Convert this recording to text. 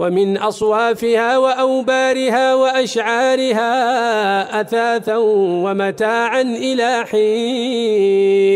ومن أصوافها وأوبارها وأشعارها أثاثا ومتاعا إلى حين.